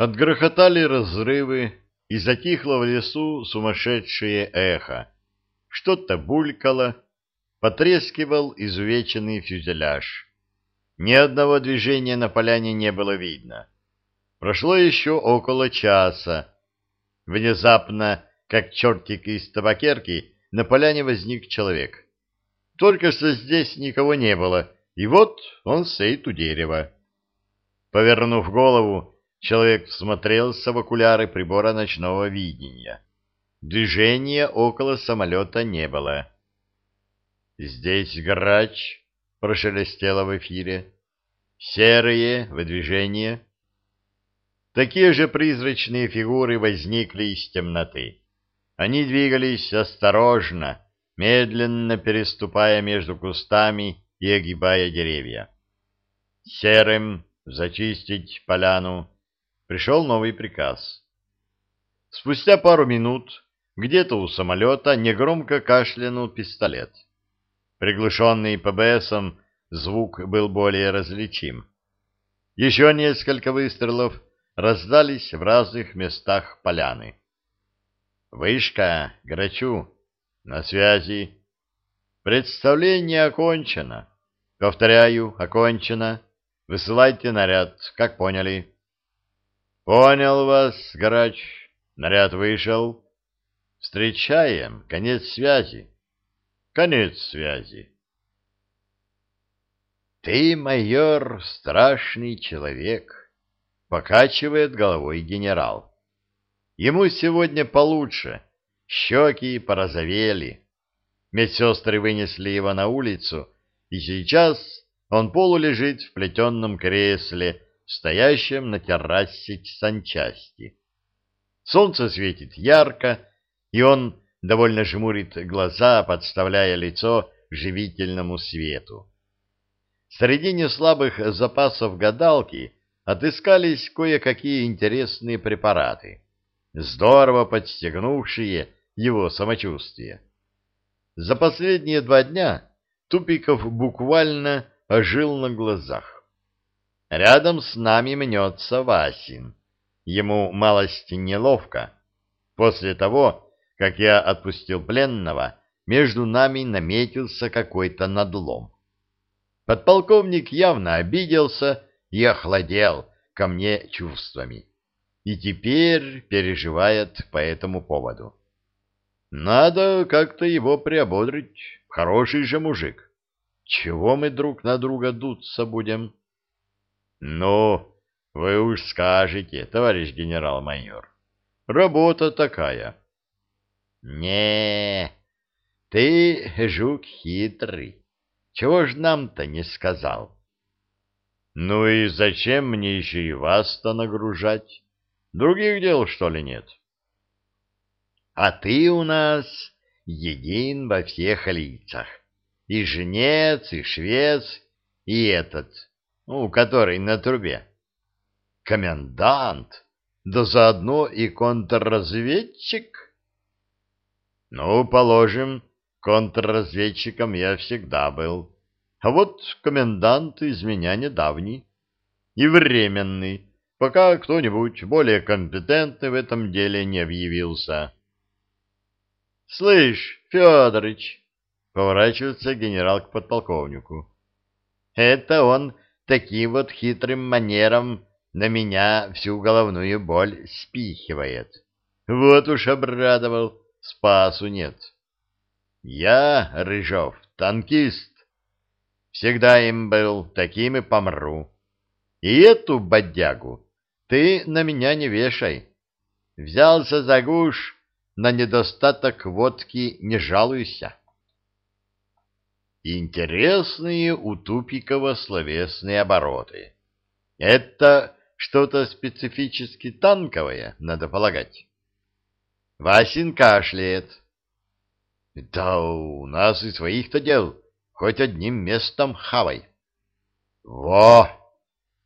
Отгрохотали разрывы, и затихло в лесу сумасшедшее эхо. Что-то булькало, потрескивал изувеченный фюзеляж. Ни одного движения на поляне не было видно. Прошло еще около часа. Внезапно, как чертик из табакерки, на поляне возник человек. Только что здесь никого не было, и вот он стоит у дерева. Повернув голову, человек всмотрелся в окуляры прибора ночного видения. Движения около самолета не было. «Здесь грач», — прошелестело в эфире. «Серые, выдвижение». Такие же призрачные фигуры возникли из темноты. Они двигались осторожно, медленно переступая между кустами и огибая деревья. Серым зачистить поляну пришел новый приказ. Спустя пару минут где-то у самолета негромко кашлянул пистолет. Приглушенный ПБСом звук был более различим. Еще несколько выстрелов раздались в разных местах поляны. «Вышка, Грачу, на связи. Представление окончено. Повторяю, окончено. Высылайте наряд, как поняли». «Понял вас, Грач. Наряд вышел. Встречаем. Конец связи». «Конец связи». «Ты, майор, страшный человек» покачивает головой генерал. Ему сегодня получше, щеки порозовели. Медсестры вынесли его на улицу, и сейчас он полулежит в плетенном кресле, стоящем на террасе санчасти. Солнце светит ярко, и он довольно жмурит глаза, подставляя лицо живительному свету. Среди неслабых запасов гадалки отыскались кое-какие интересные препараты, здорово подстегнувшие его самочувствие. За последние два дня Тупиков буквально ожил на глазах. Рядом с нами мнется Васин. Ему малость неловко. После того, как я отпустил пленного, между нами наметился какой-то надлом. Подполковник явно обиделся и охладел ко мне чувствами, и теперь переживает по этому поводу. Надо как-то его приободрить, хороший же мужик. Чего мы друг на друга дуться будем? Ну, вы уж скажете, товарищ генерал-майор. Работа такая. Не, ты, жук хитрый, чего ж нам-то не сказал? Ну и зачем мне еще и вас-то нагружать? Других дел, что ли, нет? А ты у нас един во всех лицах. И жнец, и швец, и этот, ну, который на трубе. Комендант, да заодно и контрразведчик. Ну, положим, контрразведчиком я всегда был. А вот комендант из меня недавний и временный, пока кто-нибудь более компетентный в этом деле не объявился. — Слышь, Федорыч, — поворачивается генерал к подполковнику, — это он таким вот хитрым манером на меня всю головную боль спихивает. Вот уж обрадовал, спасу нет. Я, Рыжов, танкист, Всегда им был, таким и помру. И эту бодягу ты на меня не вешай. Взялся за гуш, на недостаток водки не жалуйся. Интересные у Тупикова словесные обороты. Это что-то специфически танковое, надо полагать. Васин кашляет. Да у нас и своих-то дел Хоть одним местом хавай. Во!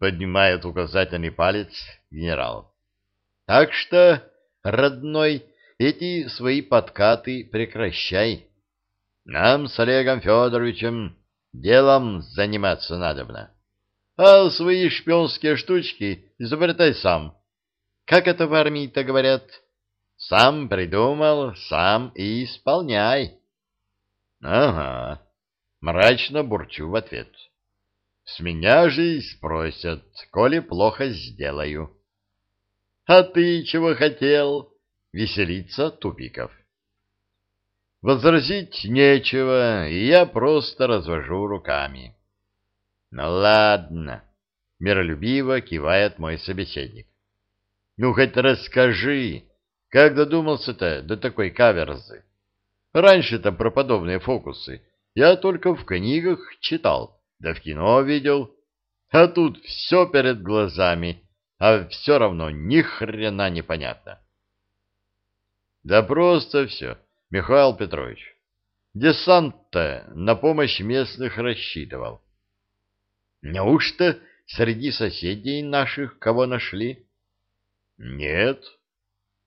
Поднимает указательный палец генерал. Так что, родной, эти свои подкаты прекращай. Нам с Олегом Федоровичем делом заниматься надобно. А свои шпионские штучки изобретай сам. Как это в армии-то говорят? Сам придумал, сам и исполняй. Ага, мрачно бурчу в ответ. С меня же и спросят, коли плохо сделаю. А ты чего хотел? Веселиться Тупиков. Возразить нечего, и я просто развожу руками. Ну ладно, миролюбиво кивает мой собеседник. Ну хоть расскажи, как додумался-то до такой каверзы? Раньше-то про подобные фокусы я только в книгах читал, да в кино видел. А тут все перед глазами, а все равно ни хрена непонятно. Да просто все, Михаил Петрович. Десант-то на помощь местных рассчитывал. Неужто среди соседей наших кого нашли? Нет.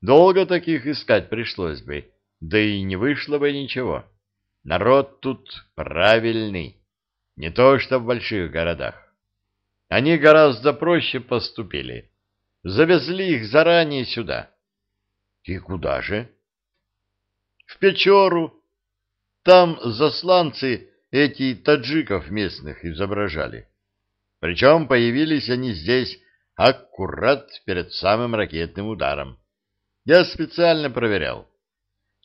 Долго таких искать пришлось бы, да и не вышло бы ничего. Народ тут правильный, не то что в больших городах. Они гораздо проще поступили. Завезли их заранее сюда. И куда же? В Печору. Там засланцы эти таджиков местных изображали. Причем появились они здесь аккурат перед самым ракетным ударом. Я специально проверял.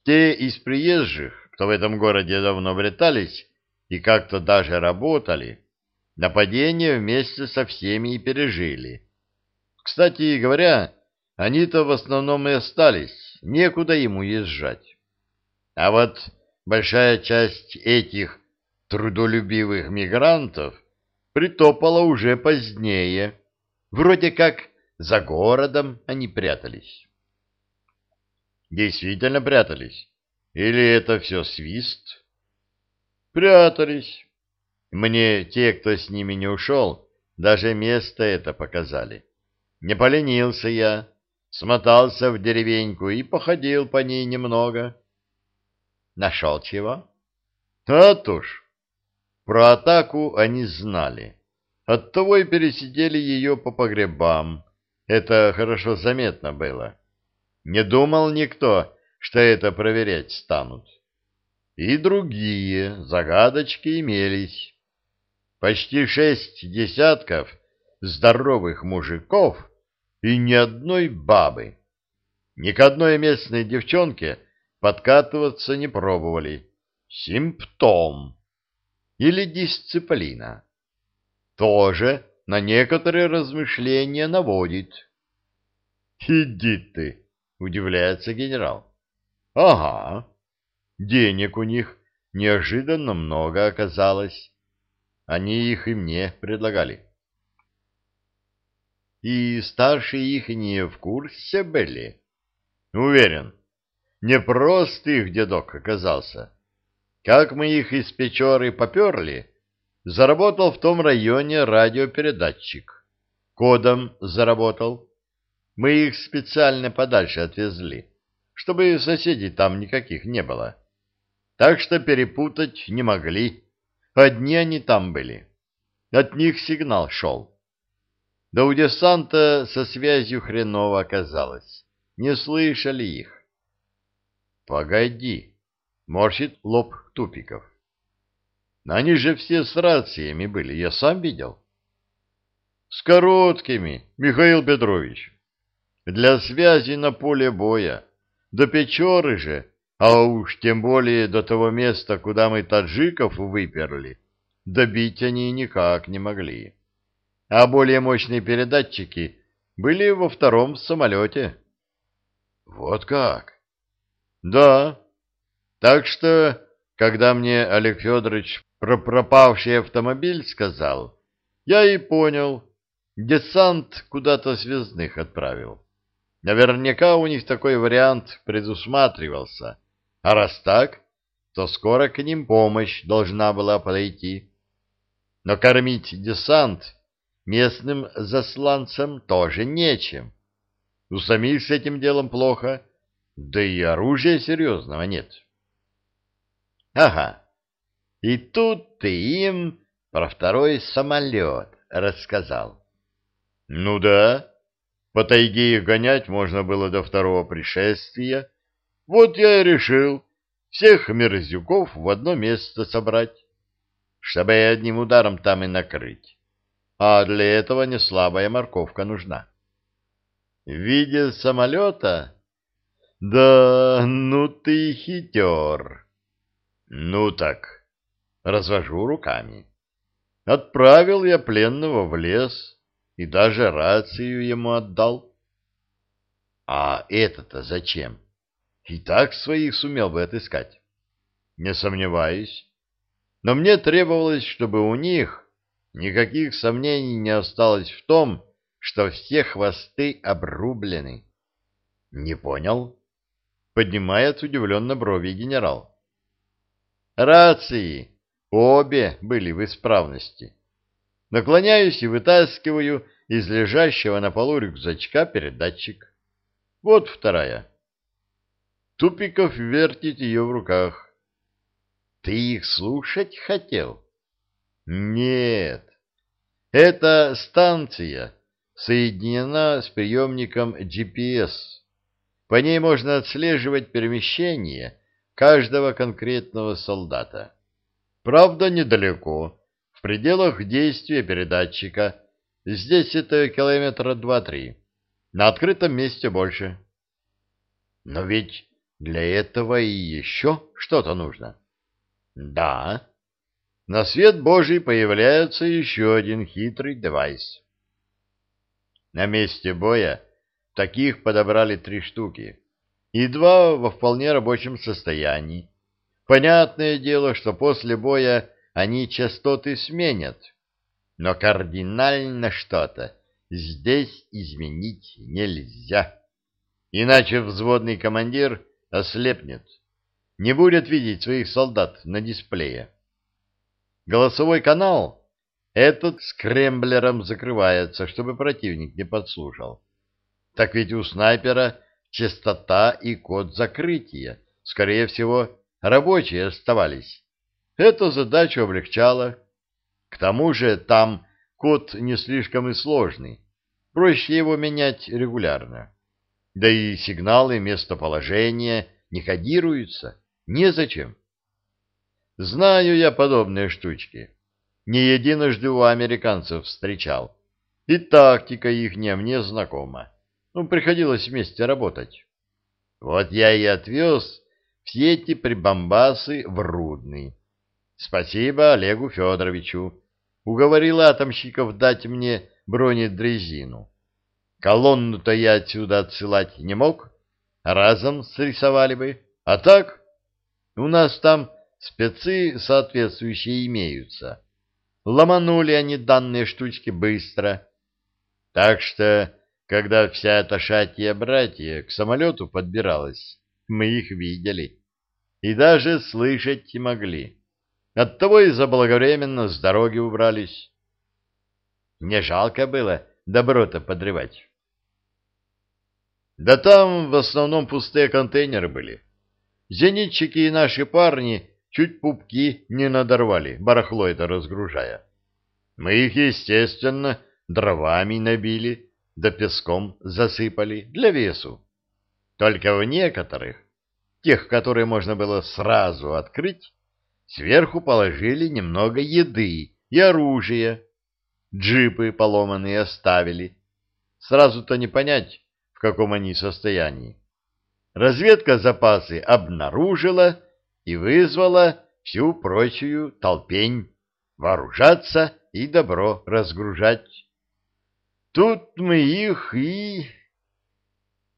Те из приезжих, кто в этом городе давно обретались и как-то даже работали, нападение вместе со всеми и пережили. Кстати говоря, они-то в основном и остались, некуда ему езжать. А вот большая часть этих трудолюбивых мигрантов притопала уже позднее. Вроде как за городом они прятались. Действительно прятались? Или это все свист? Прятались. Мне те, кто с ними не ушел, даже место это показали. Не поленился я, смотался в деревеньку и походил по ней немного. Нашел чего? А то ж, про атаку они знали. Оттого и пересидели ее по погребам. Это хорошо заметно было. Не думал никто, что это проверять станут. И другие загадочки имелись. Почти шесть десятков здоровых мужиков и ни одной бабы. Ни к одной местной девчонке подкатываться не пробовали. Симптом. Или дисциплина. Тоже на некоторые размышления наводит. «Иди ты!» — удивляется генерал. «Ага. Денег у них неожиданно много оказалось. Они их и мне предлагали». «И старшие их не в курсе были?» «Уверен. Не просто их дедок оказался. Как мы их из Печоры поперли, заработал в том районе радиопередатчик. Кодом заработал. Мы их специально подальше отвезли, чтобы соседей там никаких не было. Так что перепутать не могли. Одни они там были. От них сигнал шел. Да у десанта со связью хреново оказалось. Не слышали их. Погоди морщит лоб Тупиков. Они же все с рациями были, я сам видел. С короткими, Михаил Петрович. Для связи на поле боя. До Печоры же, а уж тем более до того места, куда мы таджиков выперли, добить они никак не могли. А более мощные передатчики были во втором самолете. Вот как? Да, так что, когда мне Олег Федорович про пропавший автомобиль сказал, я и понял, десант куда-то связных отправил. Наверняка у них такой вариант предусматривался. А раз так, то скоро к ним помощь должна была подойти. Но кормить десант местным засланцам тоже нечем. У самих с этим делом плохо, да и оружия серьезного нет. Ага. И тут ты им про второй самолет рассказал. Ну да. По тайге их гонять можно было до второго пришествия. Вот я и решил всех мерзюков в одно место собрать, чтобы одним ударом там и накрыть. А для этого не слабая морковка нужна. В виде самолета? Да, ну ты хитер. Ну так, развожу руками. Отправил я пленного в лес и даже рацию ему отдал. А это-то зачем? И так своих сумел бы отыскать. Не сомневаюсь. Но мне требовалось, чтобы у них никаких сомнений не осталось в том, что все хвосты обрублены. Не понял? Поднимает удивленно брови генерал. Рации Обе были в исправности. Наклоняюсь и вытаскиваю из лежащего на полу рюкзачка передатчик. Вот вторая. Тупиков вертит ее в руках. Ты их слушать хотел? Нет. Эта станция соединена с приемником GPS. По ней можно отслеживать перемещение каждого конкретного солдата. Правда, недалеко, в пределах действия передатчика. Здесь это километра два-три. На открытом месте больше. Но ведь для этого и еще что-то нужно. Да. На свет Божий появляется еще один хитрый девайс. На месте боя таких подобрали три штуки, и два во вполне рабочем состоянии. Понятное дело, что после боя они частоты сменят, но кардинально что-то здесь изменить нельзя. Иначе взводный командир ослепнет, не будет видеть своих солдат на дисплее. Голосовой канал этот с кремблером закрывается, чтобы противник не подслушал. Так ведь у снайпера частота и код закрытия, скорее всего, рабочие оставались. Эту задачу облегчало. К тому же там код не слишком и сложный, проще его менять регулярно. Да и сигналы местоположения не кодируются, незачем. Знаю я подобные штучки. Не единожды у американцев встречал. И тактика их не мне знакома. Ну, приходилось вместе работать. Вот я и отвез все эти прибамбасы в Рудный. Спасибо Олегу Федоровичу. Уговорил атомщиков дать мне бронедрезину. Колонну-то я отсюда отсылать не мог, разом срисовали бы. А так, у нас там спецы соответствующие имеются. Ломанули они данные штучки быстро. Так что, когда вся эта шатья-братья к самолету подбиралась, мы их видели и даже слышать не могли. Оттого и заблаговременно с дороги убрались. Не жалко было добро-то подрывать. Да там в основном пустые контейнеры были. Зенитчики и наши парни чуть пупки не надорвали, барахло это разгружая. Мы их, естественно, дровами набили, да песком засыпали для весу. Только в некоторых, тех, которые можно было сразу открыть, сверху положили немного еды и оружия. Джипы поломанные оставили. Сразу-то не понять, в каком они состоянии. Разведка запасы обнаружила и вызвала всю прочую толпень вооружаться и добро разгружать. Тут мы их и